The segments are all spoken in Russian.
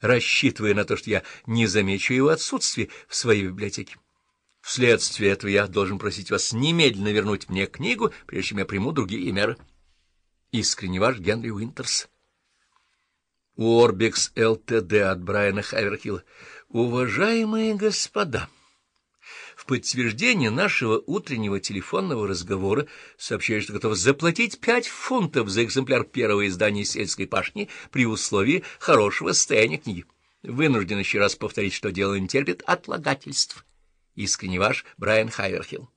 рассчитывая на то, что я не замечу его отсутствие в своей библиотеке. Вследствие этого я должен просить вас немедленно вернуть мне книгу, прежде чем я приму другие меры. Искренне ваш Генри Уинтерс. Уорбекс ЛТД от Брайана Хаверхилла. Уважаемые господа! В подтверждение нашего утреннего телефонного разговора сообщаю, что готов заплатить пять фунтов за экземпляр первого издания «Сельской пашни» при условии хорошего состояния книги. Вынужден еще раз повторить, что дело не терпит отлагательств. Искренне ваш Брайан Хайверхилл.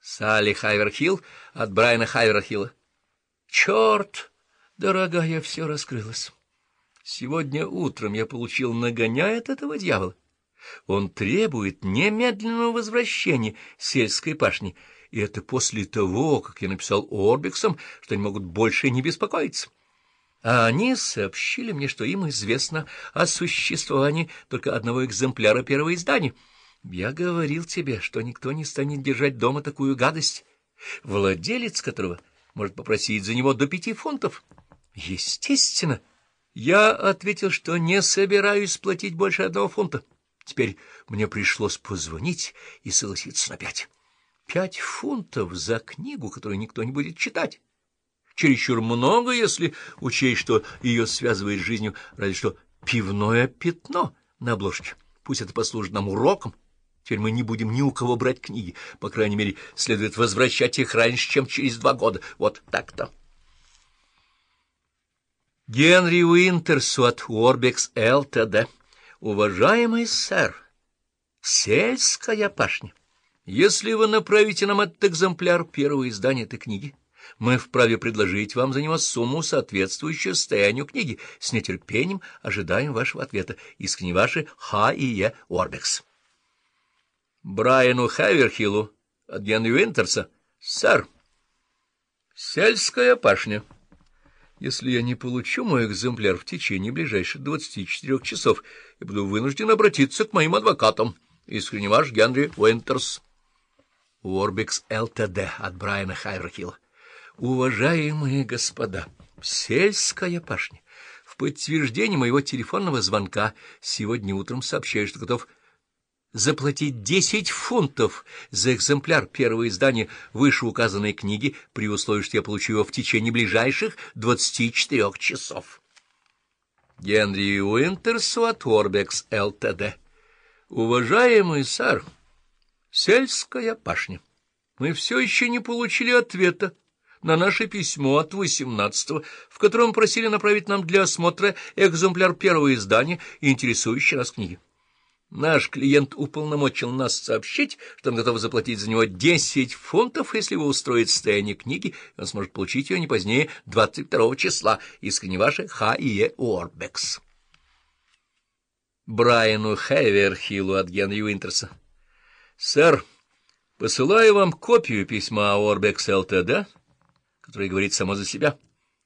Салли Хайверхилл от Брайана Хайверхилла. Черт, дорогая, все раскрылось. Сегодня утром я получил нагоняя от этого дьявола. Он требует немедленного возвращения сельской пашни, и это после того, как я написал Орбиксам, что они могут больше не беспокоиться. А они сообщили мне, что им известно о существовании только одного экземпляра первого издания. Я говорил тебе, что никто не станет держать дома такую гадость, владелец которого может попросить за него до пяти фунтов. Естественно, я ответил, что не собираюсь платить больше одного фунта. Теперь мне пришлось позвонить и согласиться на пять. Пять фунтов за книгу, которую никто не будет читать. Чересчур много, если учесть, что ее связывает с жизнью, разве что пивное пятно на обложке. Пусть это послужит нам уроком. Теперь мы не будем ни у кого брать книги. По крайней мере, следует возвращать их раньше, чем через два года. Вот так-то. Генри Уинтерсу от Уорбекс ЛТД. Уважаемый сэр, сельская пашня, если вы направите нам этот экземпляр первого издания этой книги, мы вправе предложить вам за него сумму, соответствующую состоянию книги. С нетерпением ожидаем вашего ответа. Искренне ваши Х. и Е. Орбекс. Брайану Хаверхиллу от Генри Уинтерса. Сэр, сельская пашня. Если я не получу мой экземпляр в течение ближайших двадцати четырех часов, я буду вынужден обратиться к моим адвокатам. Искренне ваш Генри Уинтерс. Уорбикс ЛТД от Брайана Хайверхилла. Уважаемые господа, сельская пашня. В подтверждение моего телефонного звонка сегодня утром сообщаю, что готов заплатить десять фунтов за экземпляр первого издания вышеуказанной книги при условии, что я получу его в течение ближайших двадцати четырех часов. Генри Уинтерсу от Орбекс ЛТД. Уважаемый сэр, сельская пашня, мы все еще не получили ответа на наше письмо от 18-го, в котором просили направить нам для осмотра экземпляр первого издания интересующей нас книги. Наш клиент уполномочил нас сообщить, что он готов заплатить за него 10 фунтов, если его устроит состояние книги, он сможет получить ее не позднее 22 числа. Искренне ваши Х. и Е. Уорбекс. Брайану Хеверхиллу от Генри Уинтерса. Сэр, посылаю вам копию письма Уорбекс ЛТД, которое говорит само за себя.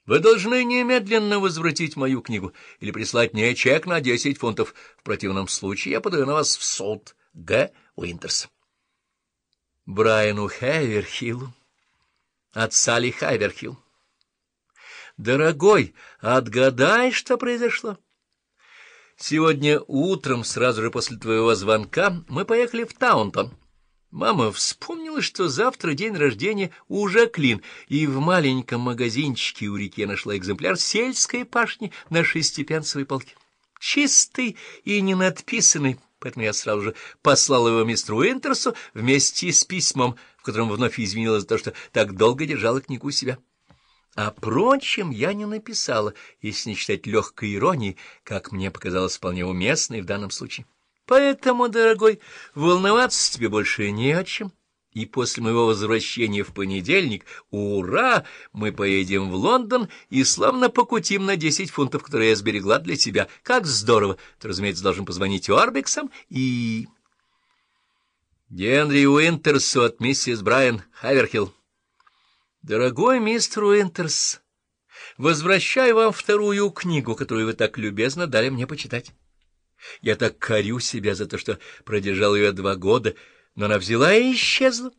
Вы должны немедленно возвратить мою книгу или прислать мне чек на десять фунтов. В противном случае я подаю на вас в суд. Г. Уинтерс. Брайану Хайверхиллу от Салли Хайверхилл. Дорогой, отгадай, что произошло. Сегодня утром, сразу же после твоего звонка, мы поехали в Таунтон. Мама вспомнила, что завтра день рождения у Жаклин, и в маленьком магазинчике у реки нашла экземпляр сельской пашни на шестипенсовой полке. Чистый и не надписанный, поэтому я сразу же послал его мистеру Уинтерсу вместе с письмом, в котором вновь извинилась за то, что так долго держала книгу у себя. А прочим я не написала, если не считать легкой иронии, как мне показалось вполне уместной в данном случае. Поэтому, дорогой, волноваться тебе больше не о чем. И после моего возвращения в понедельник, ура, мы поедем в Лондон и славно покутим на десять фунтов, которые я сберегла для тебя. Как здорово! Ты, разумеется, должен позвонить Уарбексам и... Генри Уинтерсу от миссис Брайан Хаверхилл. Дорогой мистер Уинтерс, возвращаю вам вторую книгу, которую вы так любезно дали мне почитать. Я так корю себя за то, что продержал ее два года, но она взяла и исчезла.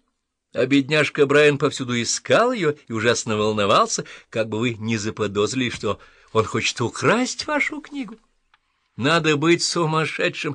А бедняжка Брайан повсюду искал ее и ужасно волновался, как бы вы не заподозрили, что он хочет украсть вашу книгу. Надо быть сумасшедшим,